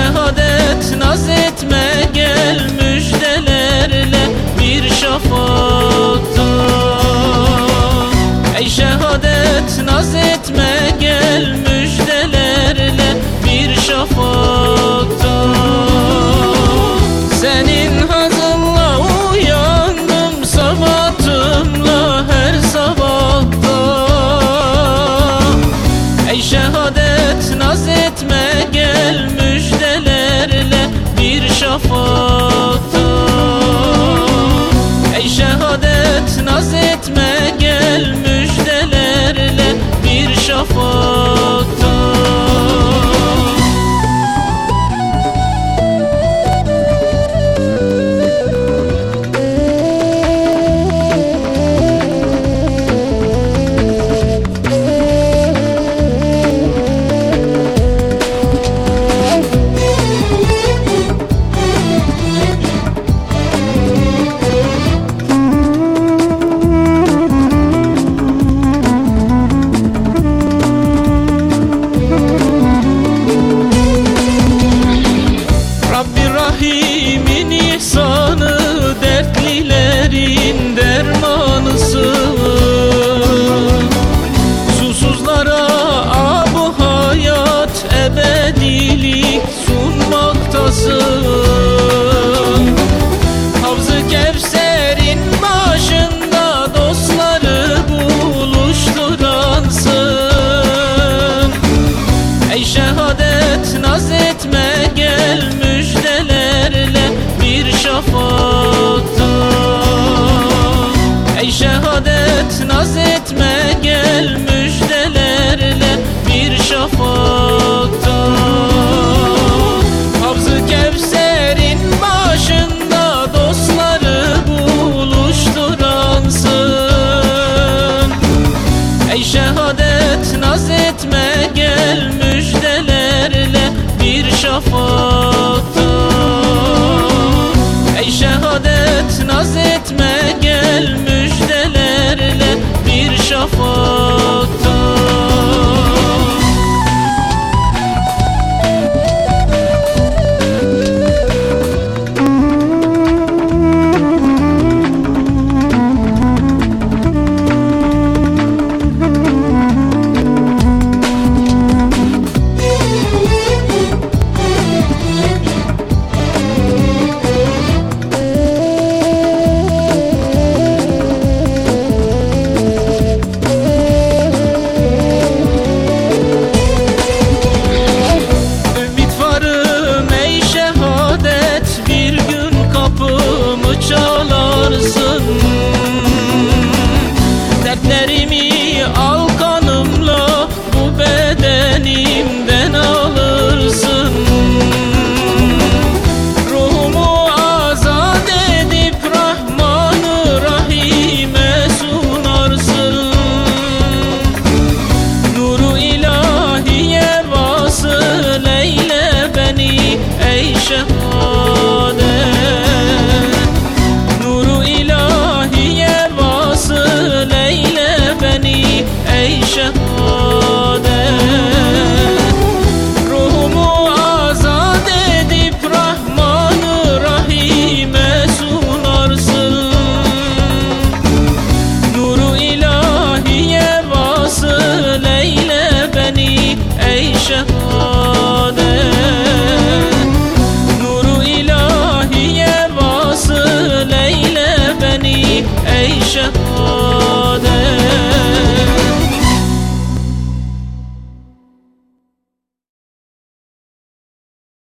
şehadet naz etme gel müjdelerle bir şafakta. Ey şehadet naz etme gel müjdelerle bir şafakta. for man. worship.